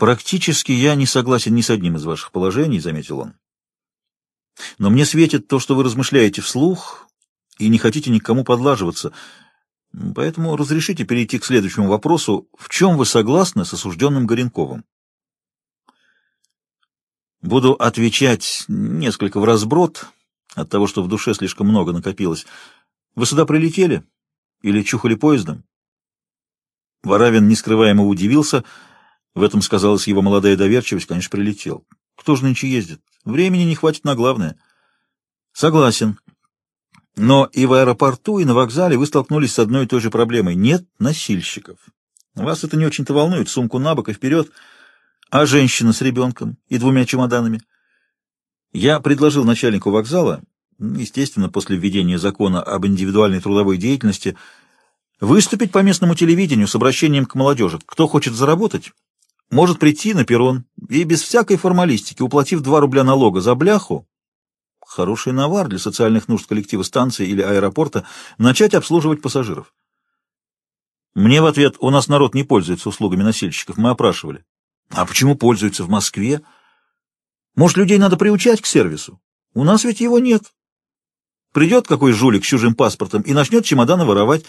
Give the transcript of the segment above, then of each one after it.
Практически я не согласен ни с одним из ваших положений, заметил он. Но мне светит то, что вы размышляете вслух и не хотите никому подлаживаться. Поэтому разрешите перейти к следующему вопросу. В чем вы согласны с осужденным Горенковым? Буду отвечать несколько в разброд от того, что в душе слишком много накопилось. Вы сюда прилетели? Или чухали поездом? Воравин нескрываемо удивился. В этом сказалась его молодая доверчивость. Конечно, прилетел. Кто же нынче ездит? Времени не хватит на главное. Согласен. Но и в аэропорту, и на вокзале вы столкнулись с одной и той же проблемой. Нет носильщиков. Вас это не очень-то волнует. Сумку на бок и вперед. А женщина с ребенком и двумя чемоданами? Я предложил начальнику вокзала, естественно, после введения закона об индивидуальной трудовой деятельности, выступить по местному телевидению с обращением к молодежи. Кто хочет заработать, может прийти на перрон и без всякой формалистики, уплатив 2 рубля налога за бляху, хороший навар для социальных нужд коллектива станции или аэропорта, начать обслуживать пассажиров. Мне в ответ, у нас народ не пользуется услугами носильщиков, мы опрашивали. А почему пользуются в Москве? Может, людей надо приучать к сервису? У нас ведь его нет. Придет какой жулик с чужим паспортом и начнет чемоданы воровать.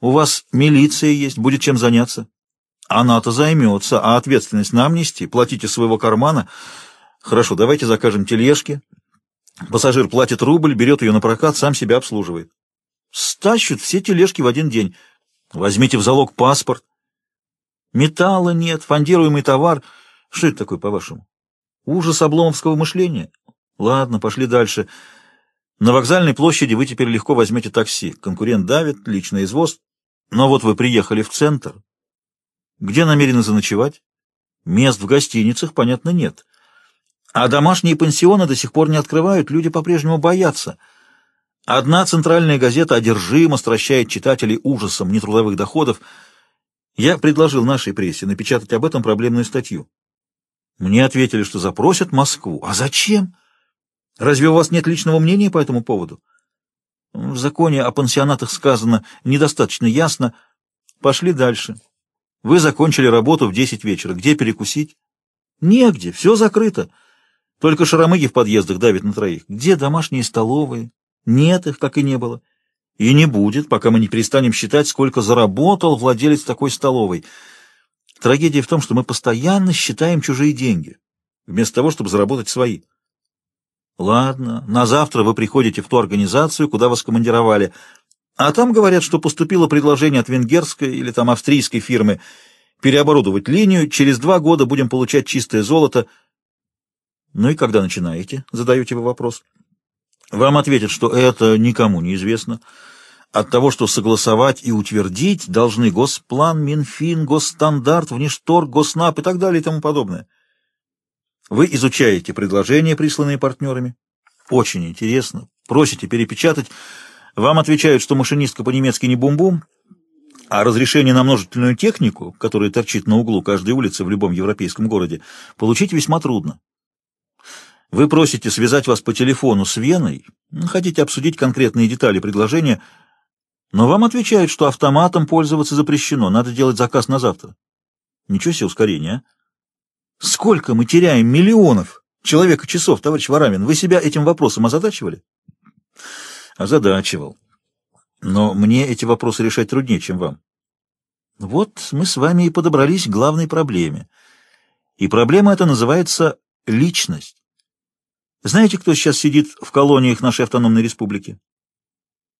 У вас милиция есть, будет чем заняться. Она-то займется, а ответственность нам нести, платите своего кармана. Хорошо, давайте закажем тележки. Пассажир платит рубль, берет ее на прокат, сам себя обслуживает. Стащут все тележки в один день. Возьмите в залог паспорт. Металла нет, фондируемый товар. Что это такое, по-вашему? Ужас обломовского мышления? Ладно, пошли дальше. На вокзальной площади вы теперь легко возьмете такси. Конкурент давит, личный извоз. Но вот вы приехали в центр, где намерены заночевать? Мест в гостиницах, понятно, нет. А домашние пансионы до сих пор не открывают, люди по-прежнему боятся. Одна центральная газета одержимо стращает читателей ужасом нетрудовых доходов. Я предложил нашей прессе напечатать об этом проблемную статью. Мне ответили, что запросят Москву. А зачем? Разве у вас нет личного мнения по этому поводу? В законе о пансионатах сказано недостаточно ясно. Пошли дальше. Вы закончили работу в десять вечера. Где перекусить? Негде, все закрыто. Только шаромыги в подъездах давят на троих. Где домашние столовые? Нет их, как и не было. И не будет, пока мы не перестанем считать, сколько заработал владелец такой столовой. Трагедия в том, что мы постоянно считаем чужие деньги, вместо того, чтобы заработать свои. Ладно, на завтра вы приходите в ту организацию, куда вас командировали, а там говорят, что поступило предложение от венгерской или там австрийской фирмы переоборудовать линию, через два года будем получать чистое золото. Ну и когда начинаете? Задаете вы вопрос. Вам ответят, что это никому не известно. От того, что согласовать и утвердить должны Госплан, Минфин, Госстандарт, Внешторг, Госнап и так далее и тому подобное. Вы изучаете предложения, присланные партнерами. Очень интересно. Просите перепечатать. Вам отвечают, что машинистка по-немецки не бум-бум, а разрешение на множительную технику, которая торчит на углу каждой улицы в любом европейском городе, получить весьма трудно. Вы просите связать вас по телефону с Веной, хотите обсудить конкретные детали предложения, но вам отвечают, что автоматом пользоваться запрещено, надо делать заказ на завтра. Ничего себе ускорение, а? Сколько мы теряем миллионов человека-часов, товарищ Варамин? Вы себя этим вопросом озадачивали? Озадачивал. Но мне эти вопросы решать труднее, чем вам. Вот мы с вами и подобрались к главной проблеме. И проблема эта называется личность. Знаете, кто сейчас сидит в колониях нашей автономной республики?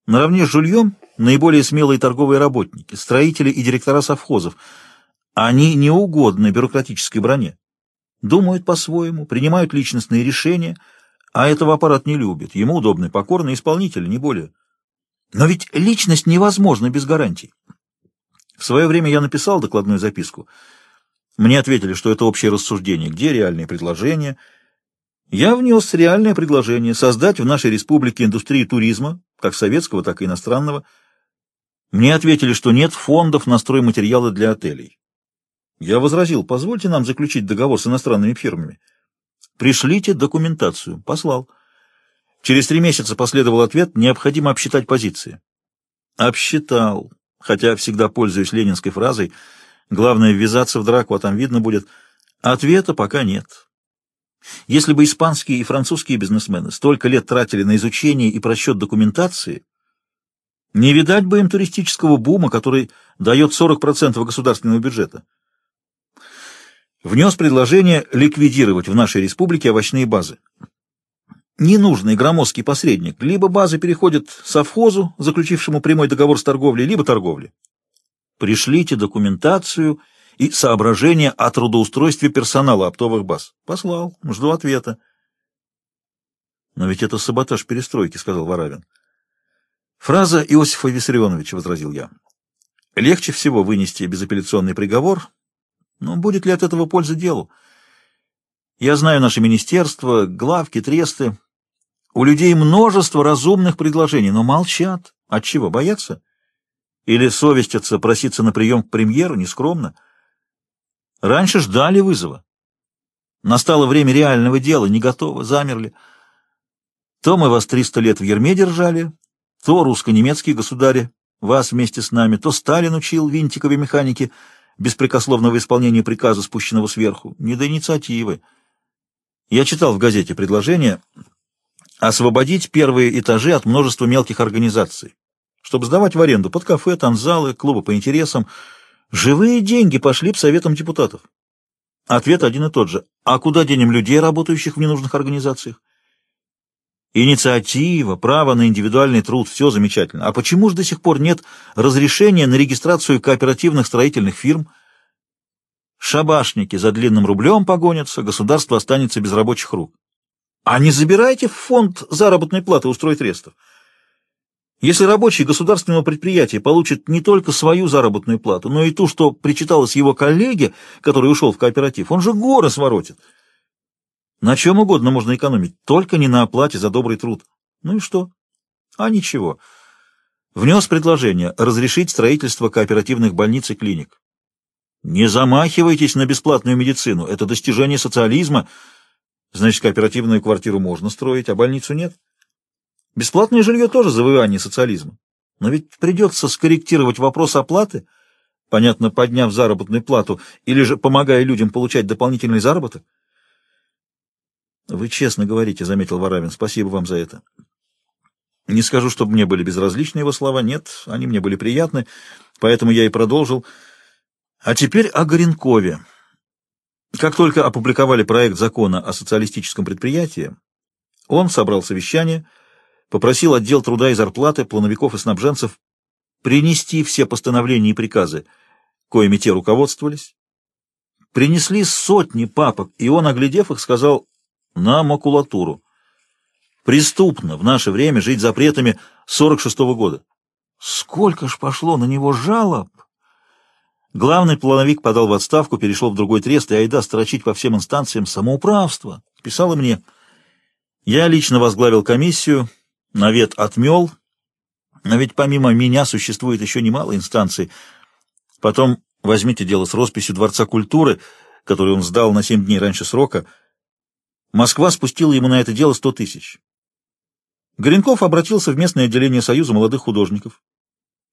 Наравне с Жульем наиболее смелые торговые работники, строители и директора совхозов. Они неугодны бюрократической броне. Думают по-своему, принимают личностные решения – а этого аппарат не любит. Ему удобный покорный исполнитель, не более. Но ведь личность невозможна без гарантий. В свое время я написал докладную записку. Мне ответили, что это общее рассуждение. Где реальные предложения? Я внес реальное предложение создать в нашей республике индустрию туризма, как советского, так и иностранного. Мне ответили, что нет фондов на стройматериалы для отелей. Я возразил, позвольте нам заключить договор с иностранными фирмами. Пришлите документацию. Послал. Через три месяца последовал ответ, необходимо обсчитать позиции. Обсчитал, хотя всегда пользуюсь ленинской фразой Главное ввязаться в драку, а там видно будет. Ответа пока нет. Если бы испанские и французские бизнесмены столько лет тратили на изучение и просчет документации, не видать бы им туристического бума, который дает 40% государственного бюджета. Внес предложение ликвидировать в нашей республике овощные базы. Ненужный громоздкий посредник. Либо базы переходят совхозу, заключившему прямой договор с торговлей, либо торговле. Пришлите документацию и соображения о трудоустройстве персонала оптовых баз. Послал. Жду ответа. Но ведь это саботаж перестройки, сказал Воравин. Фраза Иосифа Виссарионовича, возразил я. Легче всего вынести безапелляционный приговор, но будет ли от этого польза делу? Я знаю наше министерство, главки, тресты. У людей множество разумных предложений, но молчат. От чего, боятся? Или совестятся проситься на прием к премьеру, нескромно? Раньше ждали вызова. Настало время реального дела, не готово, замерли. То мы вас триста лет в ерме держали, то русско-немецкие государи вас вместе с нами, то Сталин учил винтиковой механики беспрекословного исполнения приказа, спущенного сверху. Не до инициативы. Я читал в газете предложение освободить первые этажи от множества мелких организаций, чтобы сдавать в аренду под кафе, танзалы, клубы по интересам. Живые деньги пошли к советам депутатов. Ответ один и тот же. А куда денем людей, работающих в ненужных организациях? Инициатива, право на индивидуальный труд – все замечательно. А почему же до сих пор нет разрешения на регистрацию кооперативных строительных фирм? Шабашники за длинным рублем погонятся, государство останется без рабочих рук. А не забирайте в фонд заработной платы устроить рестов. Если рабочий государственного предприятия получит не только свою заработную плату, но и ту, что причиталось его коллеге, который ушел в кооператив, он же горы своротит. На чем угодно можно экономить, только не на оплате за добрый труд. Ну и что? А ничего. Внес предложение разрешить строительство кооперативных больниц и клиник. Не замахивайтесь на бесплатную медицину, это достижение социализма. Значит, кооперативную квартиру можно строить, а больницу нет. Бесплатное жилье тоже завоевание социализма. Но ведь придется скорректировать вопрос оплаты, понятно, подняв заработную плату, или же помогая людям получать дополнительный заработок. Вы честно говорите, — заметил Воравин. Спасибо вам за это. Не скажу, чтобы мне были безразличны его слова. Нет, они мне были приятны, поэтому я и продолжил. А теперь о Горенкове. Как только опубликовали проект закона о социалистическом предприятии, он собрал совещание, попросил отдел труда и зарплаты, плановиков и снабженцев принести все постановления и приказы, коими те руководствовались. Принесли сотни папок, и он, оглядев их, сказал, на макулатуру. Преступно в наше время жить запретами 46-го года. Сколько ж пошло на него жалоб! Главный плановик подал в отставку, перешел в другой трест, и айда строчить по всем инстанциям самоуправство. Писала мне. Я лично возглавил комиссию, навет отмел, но ведь помимо меня существует еще немало инстанций. Потом возьмите дело с росписью Дворца культуры, который он сдал на семь дней раньше срока — Москва спустила ему на это дело сто тысяч. Горенков обратился в местное отделение Союза молодых художников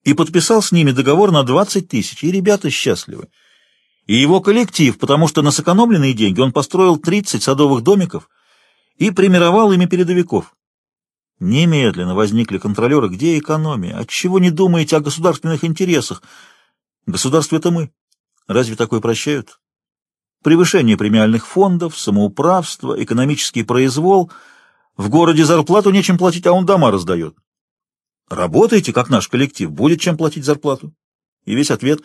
и подписал с ними договор на 20 тысяч, и ребята счастливы. И его коллектив, потому что на сэкономленные деньги он построил 30 садовых домиков и примировал ими передовиков. Немедленно возникли контролеры, где экономия, отчего не думаете о государственных интересах? Государство — это мы. Разве такое прощают? Превышение премиальных фондов, самоуправство, экономический произвол. В городе зарплату нечем платить, а он дома раздает. Работайте, как наш коллектив, будет чем платить зарплату. И весь ответ.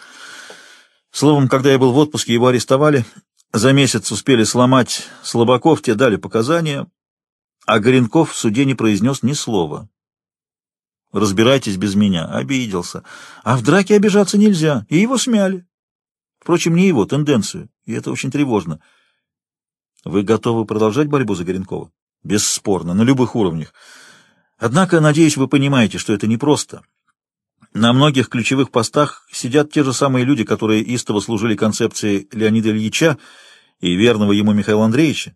Словом, когда я был в отпуске, его арестовали. За месяц успели сломать Слабаков, те дали показания, а Горенков в суде не произнес ни слова. Разбирайтесь без меня. Обиделся. А в драке обижаться нельзя. И его смяли. Впрочем, не его тенденцию, и это очень тревожно. Вы готовы продолжать борьбу за Горенкова? Бесспорно, на любых уровнях. Однако, надеюсь, вы понимаете, что это непросто. На многих ключевых постах сидят те же самые люди, которые истово служили концепции Леонида Ильича и верного ему Михаила Андреевича.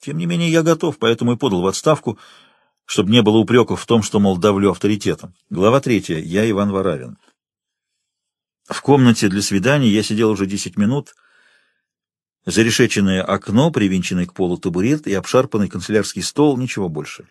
Тем не менее, я готов, поэтому и подал в отставку, чтобы не было упреков в том, что, мол, давлю авторитетом. Глава третья. Я Иван Варавин. В комнате для свиданий я сидел уже десять минут. Зарешеченное окно, привинченный к полу табурет и обшарпанный канцелярский стол, ничего больше.